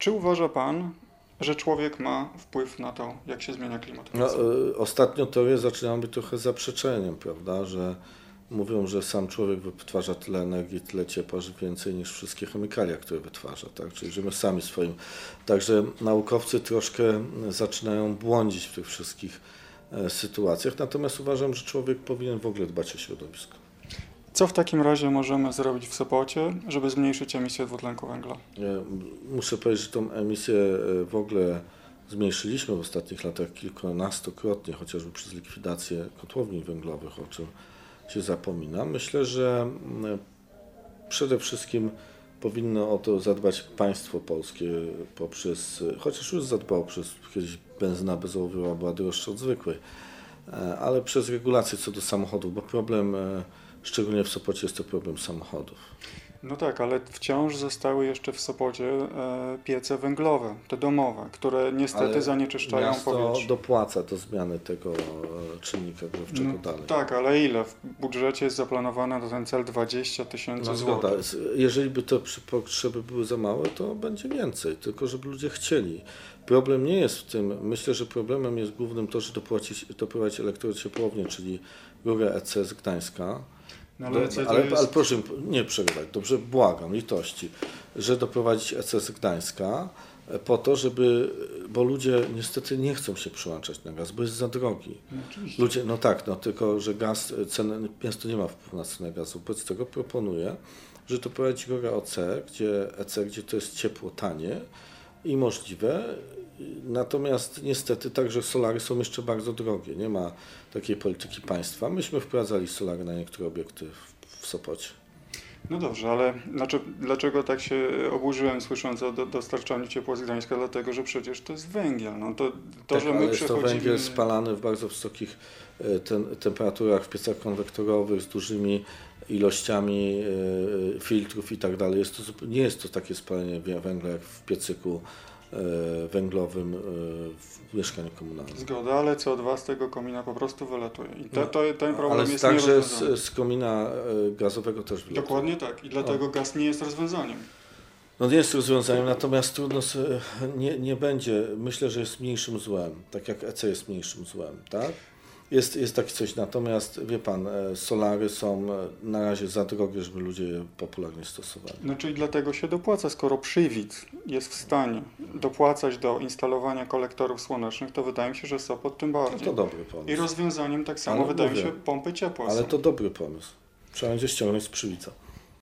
Czy uważa Pan, że człowiek ma wpływ na to, jak się zmienia klimat? No, y, ostatnio teorie zaczynają być trochę zaprzeczeniem, prawda, że mówią, że sam człowiek wytwarza tyle energii, tyle ciepła, że więcej niż wszystkie chemikalia, które wytwarza, tak, czyli że my sami swoim. Także naukowcy troszkę zaczynają błądzić w tych wszystkich e, sytuacjach, natomiast uważam, że człowiek powinien w ogóle dbać o środowisko. Co w takim razie możemy zrobić w Sopocie, żeby zmniejszyć emisję dwutlenku węgla? Muszę powiedzieć, że tą emisję e, w ogóle zmniejszyliśmy w ostatnich latach kilkunastokrotnie, chociażby przez likwidację kotłowni węglowych, o czym się zapomina. Myślę, że mm, przede wszystkim powinno o to zadbać państwo polskie poprzez, chociaż już zadbało przez kiedyś benzyna bezołowiowa była droższa od zwykłej, e, ale przez regulacje co do samochodów, bo problem, e, szczególnie w Sopocie jest to problem samochodów. No tak, ale wciąż zostały jeszcze w Sopocie e, piece węglowe, te domowe, które niestety Ale zanieczyszczają Miasto powietrze. dopłaca do zmiany tego e, czynnika grzewczego No, dalej. tak, ale ile? W budżecie jest zaplanowane na ten cel 20 tysięcy No złotych. Jeżeli by te potrzeby były za małe, to będzie więcej, tylko żeby ludzie chcieli. Problem nie jest w tym, myślę, że problemem jest głównym to, że dopłacić, doprowadzić elektrociepłownię, czyli rurę EC z Gdańska. No, ale, to ale, jest... ale proszę nie przerywać, dobrze, błagam, litości, że doprowadzić EC z Gdańska e, po to, żeby, bo ludzie niestety nie chcą się przyłączać na gaz, bo jest za drogi. No, oczywiście. Ludzie, no tak, no tylko, że gaz, ceny, miasto nie ma wpływu na cenę gazu. Wobec tego proponuję, że to prowadzi drogę OC, gdzie EC, gdzie to jest ciepło, tanie i możliwe. Natomiast niestety także solary są jeszcze bardzo drogie. Nie ma takiej polityki państwa. Myśmy wprowadzali solary na niektóre obiekty w, w Sopocie. No dobrze, ale znaczy, dlaczego tak się oburzyłem słysząc o do, dostarczaniu ciepła z Gdańska? Dlatego, że przecież to jest węgiel. No to, to tak, że my jest to węgiel spalany w bardzo wysokich e, ten, temperaturach, w piecach konwektorowych z dużymi ilościami e, filtrów i tak dalej. Jest to, nie jest to takie spalenie wę- węgla jak w piecyku e, węglowym e, w mieszkaniu komunalnym. Zgoda, ale CO2 z tego komina po prostu wylatuje. I to, No, to, ten problem Ale jest także z, z komina gazowego też wylatuje. Dokładnie tak. I dlatego gaz nie jest rozwiązaniem. No nie jest rozwiązaniem, natomiast trudno nie, nie będzie, myślę, że jest mniejszym złem, tak jak EC jest mniejszym złem, tak? Jest, jest takie coś, natomiast wie pan, e, solary są e, na razie za drogie, żeby ludzie je popularnie stosowali. No czyli dlatego się dopłaca, skoro przywid jest w stanie dopłacać do instalowania kolektorów słonecznych, to wydaje mi się, że Sopot tym No bardziej. to dobry I pomysł, rozwiązaniem tak samo Ale wydaje mi się pompy ciepła ale są. to dobry pomysł. Trzeba będzie ściągnąć z przywica.